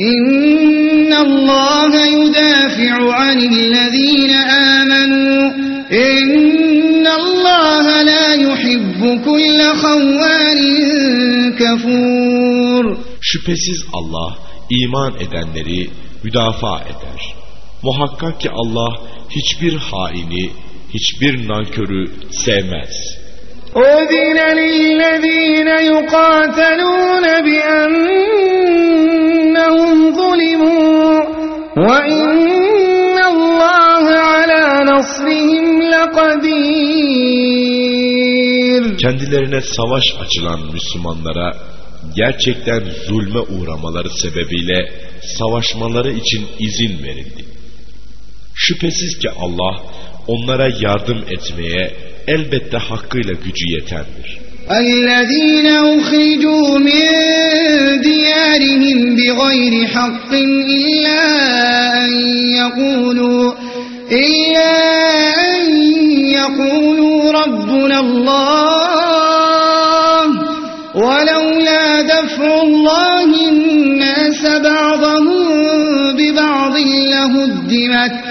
إن الله يدافع عن الذين آمنوا إن الله لا يحب كل خوان كفور Şüphesiz Allah iman edenleri müdafaa eder. Muhakkak ki Allah hiçbir haini, hiçbir nankörü sevmez. أذن للذين يقاتلون بأنهم وإن الله على نصرهم لقدير Kendilerine savaş açılan Müslümanlara gerçekten zulme uğramaları sebebiyle savaşmaları için izin verildi. Şüphesiz ki Allah onlara yardım etmeye elbette hakkıyla gücü yetendir. الذين أخرجوا من ديارهم بغير حق إلا أن يقولوا إلا أن يقولوا ربنا الله ولولا دفع الله الناس بعضهم ببعض لهدمت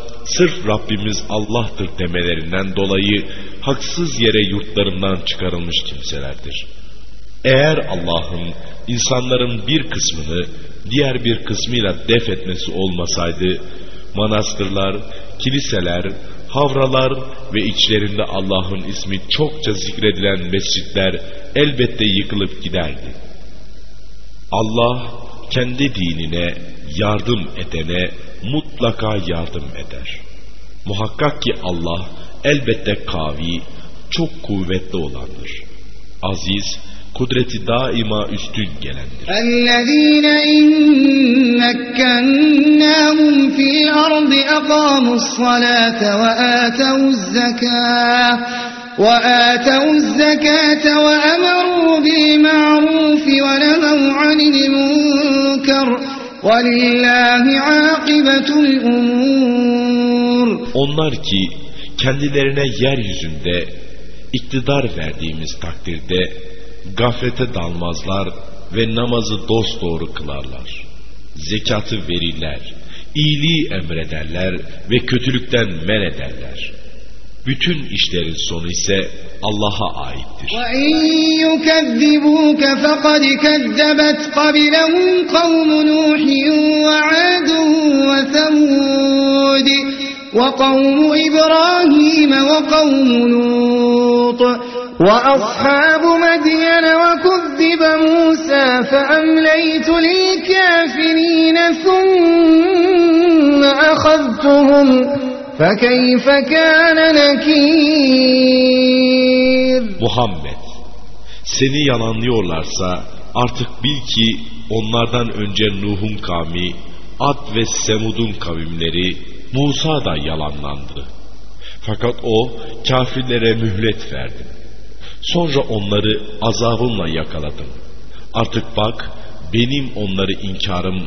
sırf Rabbimiz Allah'tır demelerinden dolayı haksız yere yurtlarından çıkarılmış kimselerdir. Eğer Allah'ın insanların bir kısmını diğer bir kısmıyla def etmesi olmasaydı, manastırlar, kiliseler, havralar ve içlerinde Allah'ın ismi çokça zikredilen mescitler elbette yıkılıp giderdi. Allah kendi dinine yardım edene mutlaka yardım eder. Muhakkak ki Allah elbette kavi, çok kuvvetli olandır. Aziz, kudreti daima üstün gelendir. الذين إن مكناهم في الأرض أقاموا الصلاة وآتوا الزكاة وآتوا الزكاة وأمروا بالمعروف ونهوا عن المنكر ولله عاقبة الأمور onlar ki kendilerine yeryüzünde iktidar verdiğimiz takdirde gaflete dalmazlar ve namazı dosdoğru kılarlar. Zekatı verirler, iyiliği emrederler ve kötülükten men ederler. Bütün işlerin sonu ise Allah'a aittir. وإن يكذبوك فقد كذبت قبلهم قوم نوح وعاد وثمود وقوم إبراهيم وقوم لوط وأصحاب مدين وكذب موسى فأمليت للكافرين ثم أخذتهم فكيف كان نكير Muhammed, seni yalanlıyorlarsa artık bil ki onlardan önce Nuh'un kavmi, Ad ve Semud'un kavimleri, Musa da yalanlandı. Fakat o kafirlere mühlet verdi. Sonra onları azabımla yakaladım. Artık bak benim onları inkarım,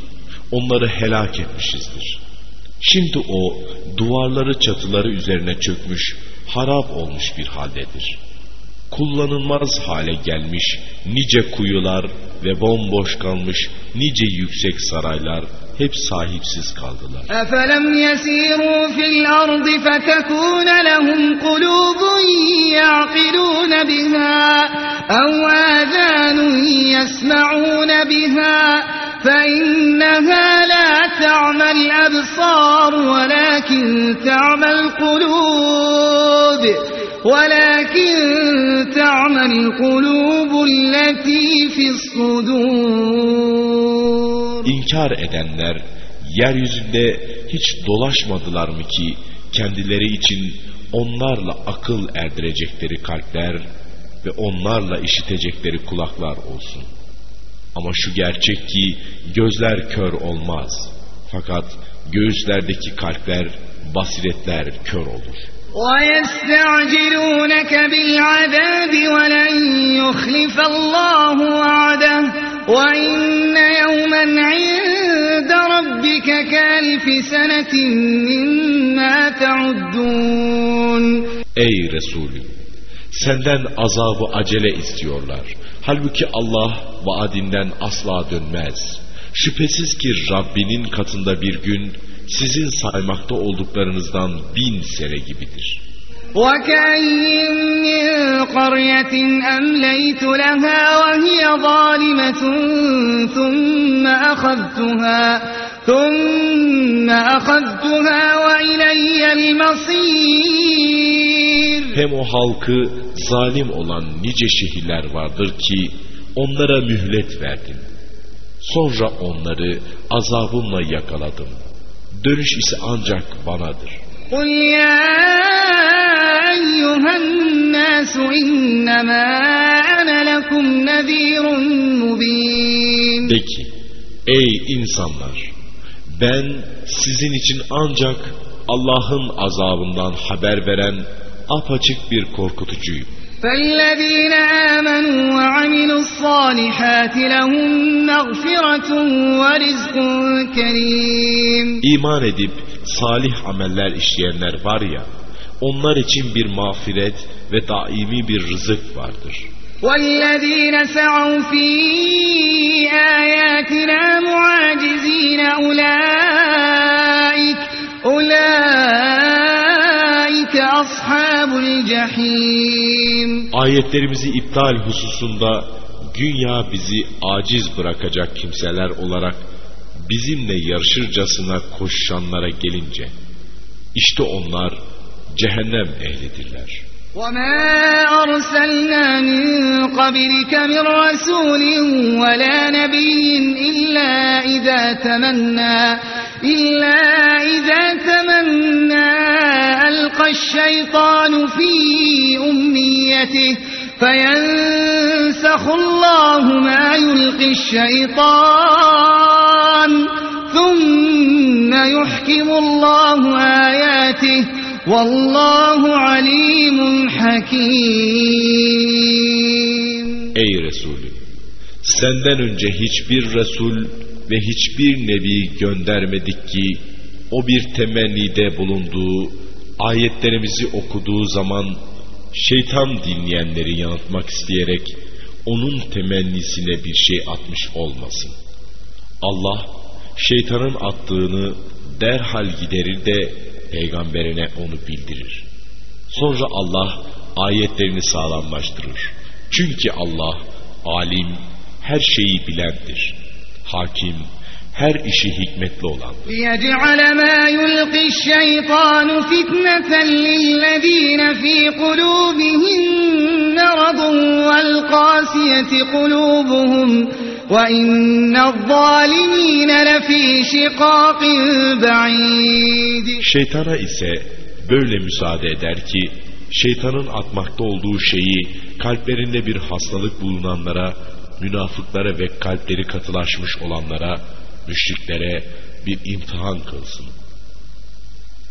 onları helak etmişizdir. Şimdi o duvarları çatıları üzerine çökmüş, harap olmuş bir haldedir. Kullanılmaz hale gelmiş nice kuyular ve bomboş kalmış nice yüksek saraylar hep sahipsiz kaldılar. Efelem yesiru fil ardı fetekune lehum kulubun ya'kilune biha ev azanun yesma'une biha فإنها لا تعمى الأبصار ولكن تعمى القلوب القلوب ولكن تعمى القلوب التي في الصدور İnkar edenler yeryüzünde hiç dolaşmadılar mı ki kendileri için onlarla akıl erdirecekleri kalpler ve onlarla işitecekleri kulaklar olsun. Ama şu gerçek ki gözler kör olmaz. Fakat göğüslerdeki kalpler, basiretler kör olur. ويستعجلونك بالعذاب ولن يخلف الله وعده وإن يوما عند ربك كالف سنة مما تعدون Ey Resulüm! Senden azabı acele istiyorlar. Halbuki Allah vaadinden asla dönmez. Şüphesiz ki Rabbinin katında bir gün sizin saymakta olduklarınızdan bin sene gibidir. وكأين من قرية أمليت لها وهي ظالمة ثم أخذتها ثم أخذتها وإلي المصير Hem o halkı zalim olan nice şehirler vardır ki onlara mühlet verdin. Sonra onları azabımla yakaladım. Dönüş ise ancak banadır. قل يا أيها الناس إنما أنا لكم نذير مبين De ki, ey insanlar, ben sizin için ancak Allah'ın azabından haber veren apaçık bir korkutucuyum. فالذين آمنوا وعملوا الصالحات لهم مغفرة ورزق كريم İman edip salih ameller işleyenler var ya, onlar için bir mağfiret ve daimi bir rızık vardır. والذين سعوا في آياتنا معاجزين أولئك أولئك أصحاب الجحيم Ayetlerimizi iptal hususunda güya bizi aciz bırakacak kimseler olarak bizimle yarışırcasına koşuşanlara gelince işte onlar cehennem ehlidirler. وما أرسلنا من قبلك من رسول ولا نبي إلا إذا تمنى إلا إذا تمنى ألقى الشيطان في أمنيته فينسخ الله ما يلقي الشيطان ثم يحكم الله آياته والله عليم حكيم Ey Resulüm! Senden önce hiçbir Resul ve hiçbir Nebi göndermedik ki o bir temennide bulunduğu, ayetlerimizi okuduğu zaman şeytan dinleyenleri yanıltmak isteyerek onun temennisine bir şey atmış olmasın. Allah şeytanın attığını derhal giderir de peygamberine onu bildirir. Sonra Allah ayetlerini sağlamlaştırır. Çünkü Allah alim, her şeyi bilendir. Hakim, her işi hikmetli olandır. ليجعل ما يلقي الشيطان فتنة للذين في قلوبهم مرض والقاسية قلوبهم وإن الظالمين لفي شقاق بعيد Şeytana ise böyle müsaade eder ki şeytanın atmakta olduğu şeyi kalplerinde bir hastalık bulunanlara, münafıklara ve kalpleri katılaşmış olanlara, müşriklere bir imtihan kılsın.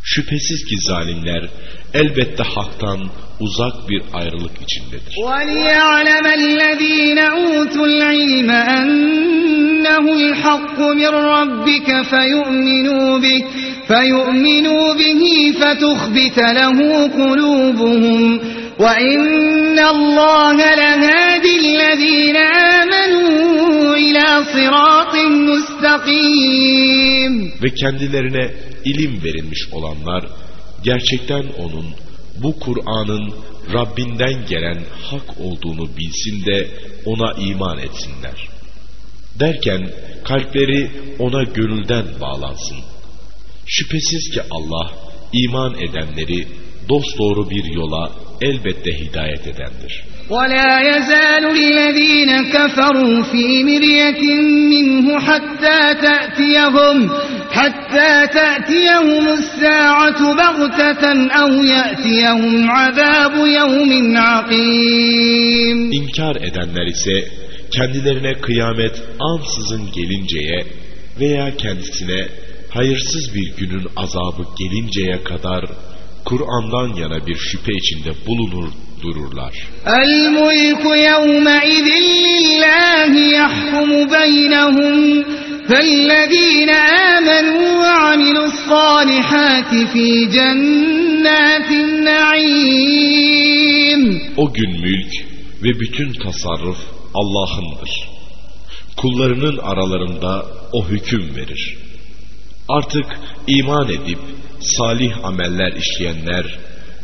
Şüphesiz ki zalimler elbette haktan uzak bir ayrılık içindedir. وليعلم الذين أوتوا العلم أنه الحق من ربك فيؤمنوا به فيؤمنوا به فتخبت له قلوبهم وإن الله لهادي الذين آمنوا إلى صراط مستقيم Ve kendilerine ilim verilmiş olanlar gerçekten onun bu Kur'an'ın Rabbinden gelen hak olduğunu bilsin de ona iman etsinler. Derken kalpleri ona gönülden bağlansın. Şüphesiz ki Allah iman edenleri dosdoğru bir yola elbette hidayet edendir. ولا يزال الذين كفروا في مرية منه حتى تأتيهم حتى تأتيهم الساعة بغتة أو يأتيهم عذاب يوم عقيم İnkar edenler ise kendilerine kıyamet ansızın gelinceye veya kendisine hayırsız bir günün azabı gelinceye kadar Kur'an'dan yana bir şüphe içinde bulunur dururlar. El mulku yevme izin lillahi yahkumu beynehum fellezine amenu ve amilus salihati fi cennetin naim. O gün mülk ve bütün tasarruf Allah'ındır. Kullarının aralarında o hüküm verir. Artık iman edip salih ameller işleyenler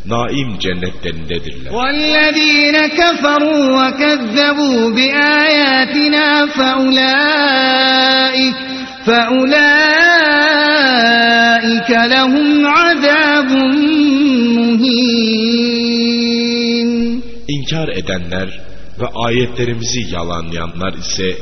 naim cennetlerindedirler. والذين كفروا وكذبوا بآياتنا فأولئك فأولئك لهم عذاب مهين İnkar edenler ve ayetlerimizi yalanlayanlar ise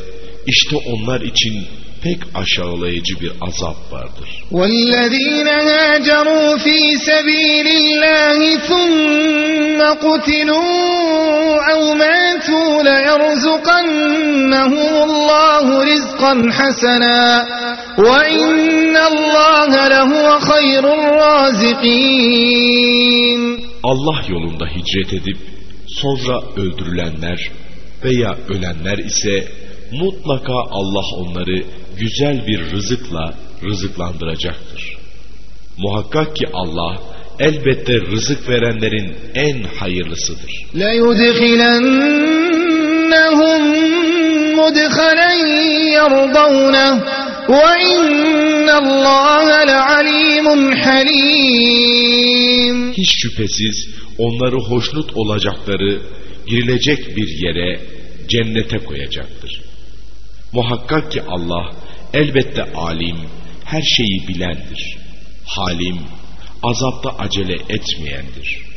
işte onlar için pek aşağılayıcı bir azap vardır. والذين هاجروا في سبيل الله ثم قتلوا أو ماتوا ليرزقنهم الله رزقا حسنا وإن الله لهو خير الرازقين Allah yolunda hicret edip sonra öldürülenler veya ölenler ise mutlaka Allah onları güzel bir rızıkla rızıklandıracaktır. Muhakkak ki Allah elbette rızık verenlerin en hayırlısıdır. La yudkhilennahum mudkhalan yardawna ve innallaha lealimun halim. Hiç şüphesiz onları hoşnut olacakları girilecek bir yere cennete koyacaktır. Muhakkak ki Allah elbette alim, her şeyi bilendir. Halim, azapta acele etmeyendir.